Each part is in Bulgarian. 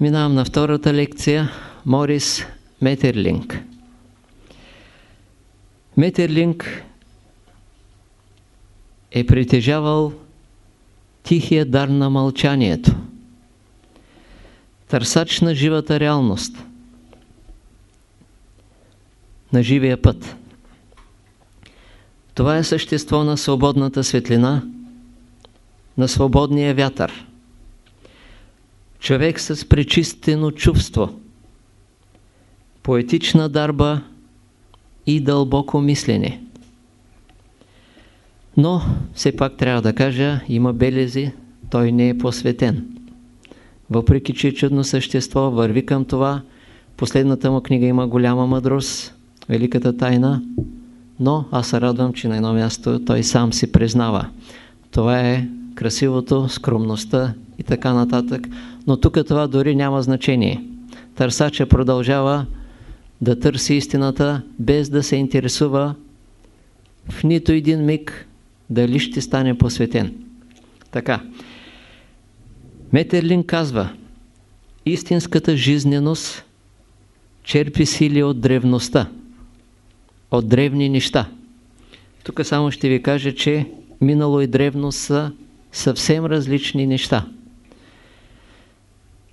Минавам на втората лекция. Морис Метерлинг. Метерлинг е притежавал тихия дар на мълчанието. Търсач на живата реалност. На живия път. Това е същество на свободната светлина, на свободния вятър. Човек с пречистено чувство, поетична дарба и дълбоко мислене. Но, все пак трябва да кажа, има белези, той не е посветен. Въпреки, че е чудно същество, върви към това. Последната му книга има голяма мъдрост, Великата тайна, но аз се радвам, че на едно място той сам си признава. Това е красивото, скромността и така нататък. Но тук това дори няма значение. Търсача продължава да търси истината, без да се интересува в нито един миг дали ще стане посветен. Така. Метерлин казва, истинската жизненост черпи сили от древността, от древни неща. Тук само ще ви кажа, че минало и древно са съвсем различни неща.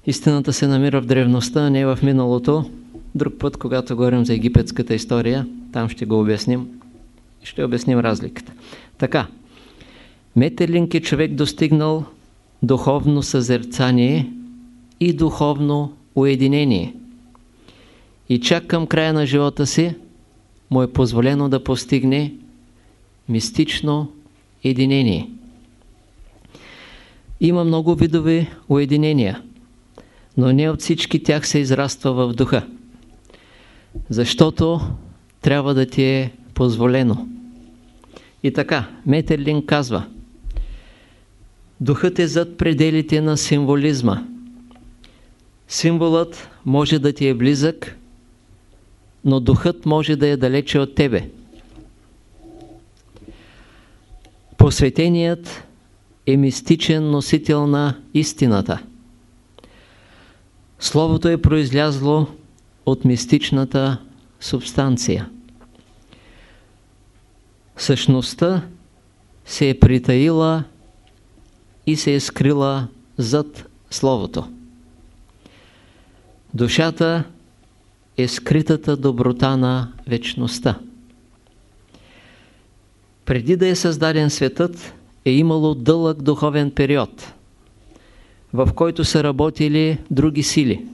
Истината се намира в древността, а не в миналото. Друг път, когато говорим за египетската история, там ще го обясним. Ще обясним разликата. Така, Метерлинг е човек достигнал духовно съзерцание и духовно уединение. И чак към края на живота си му е позволено да постигне мистично единение. Има много видове уединения, но не от всички тях се израства в духа. Защото трябва да ти е позволено. И така, Метерлин казва, Духът е зад пределите на символизма. Символът може да ти е близък, но духът може да е далече от тебе. Посветеният е мистичен носител на истината. Словото е произлязло от мистичната субстанция. Същността се е притаила и се е скрила зад Словото. Душата е скритата доброта на вечността. Преди да е създаден светът, е имало дълъг духовен период, в който са работили други сили.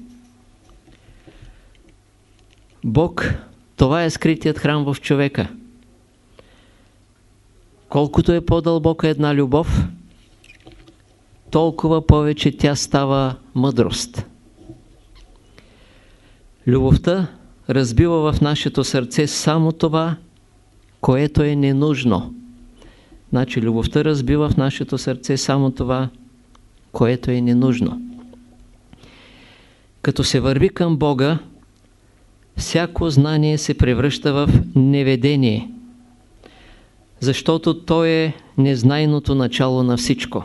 Бог, това е скритият храм в човека. Колкото е по-дълбока една любов, толкова повече тя става мъдрост. Любовта разбива в нашето сърце само това, което е ненужно. Значи любовта разбива в нашето сърце само това, което е ненужно. Като се върви към Бога, всяко знание се превръща в неведение, защото то е незнайното начало на всичко.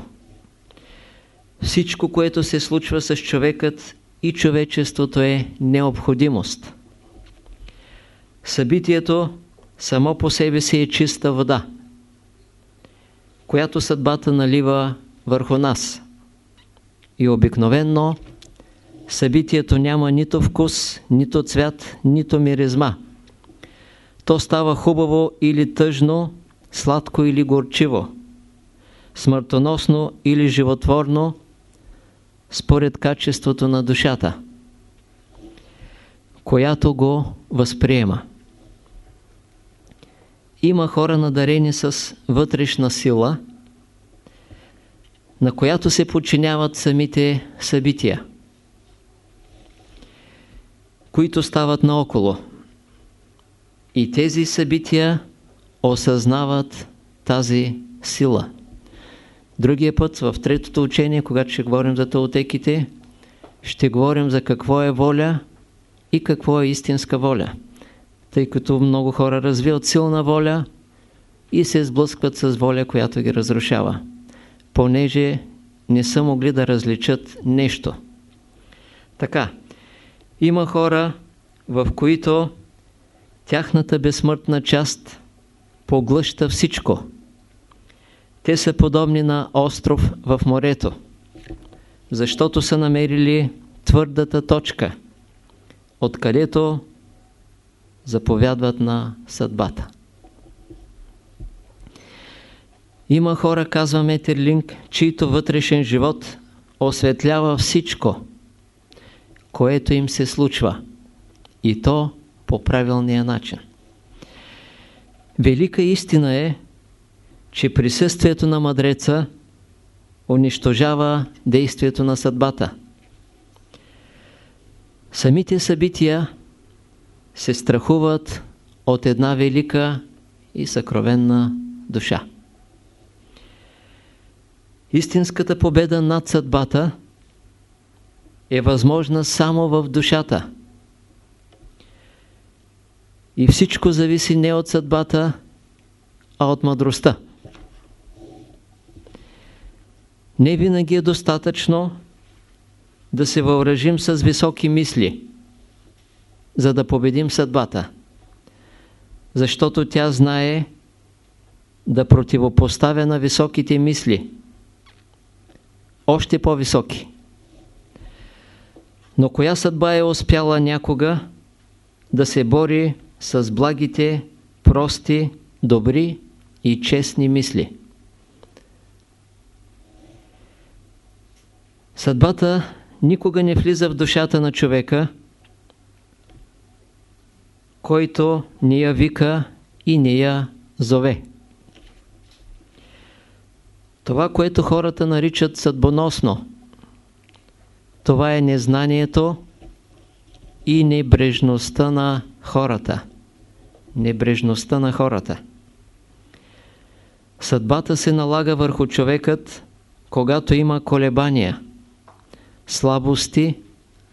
Всичко, което се случва с човекът и човечеството е необходимост. Събитието само по себе си е чиста вода, която съдбата налива върху нас. И обикновенно събитието няма нито вкус, нито цвят, нито миризма. То става хубаво или тъжно, сладко или горчиво, смъртоносно или животворно, според качеството на душата, която го възприема. Има хора надарени с вътрешна сила, на която се подчиняват самите събития, които стават наоколо. И тези събития осъзнават тази сила. Другия път, в третото учение, когато ще говорим за таотеките, ще говорим за какво е воля и какво е истинска воля. Тъй като много хора развиват силна воля и се сблъскват с воля, която ги разрушава. Понеже не са могли да различат нещо. Така, има хора, в които тяхната безсмъртна част поглъща всичко. Те са подобни на остров в морето, защото са намерили твърдата точка, откъдето заповядват на съдбата. Има хора, казва Метерлинг, чието вътрешен живот осветлява всичко, което им се случва. И то по правилния начин. Велика истина е, че присъствието на мъдреца унищожава действието на съдбата. Самите събития се страхуват от една велика и съкровенна душа. Истинската победа над съдбата е възможна само в душата. И всичко зависи не от съдбата, а от мъдростта. Не винаги е достатъчно да се въоръжим с високи мисли, за да победим съдбата. Защото тя знае да противопоставя на високите мисли още по-високи. Но коя съдба е успяла някога да се бори с благите, прости, добри и честни мисли? Съдбата никога не влиза в душата на човека, който ни я вика и ни я зове. Това, което хората наричат съдбоносно, това е незнанието и небрежността на хората. Небрежността на хората. Съдбата се налага върху човекът, когато има колебания, слабости,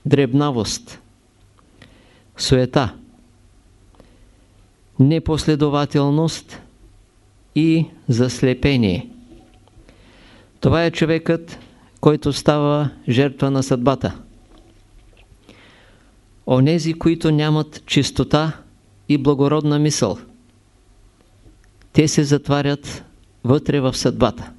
дребнавост, суета, непоследователност и заслепение. Това е човекът, който става жертва на съдбата. Онези, които нямат чистота и благородна мисъл, те се затварят вътре в съдбата.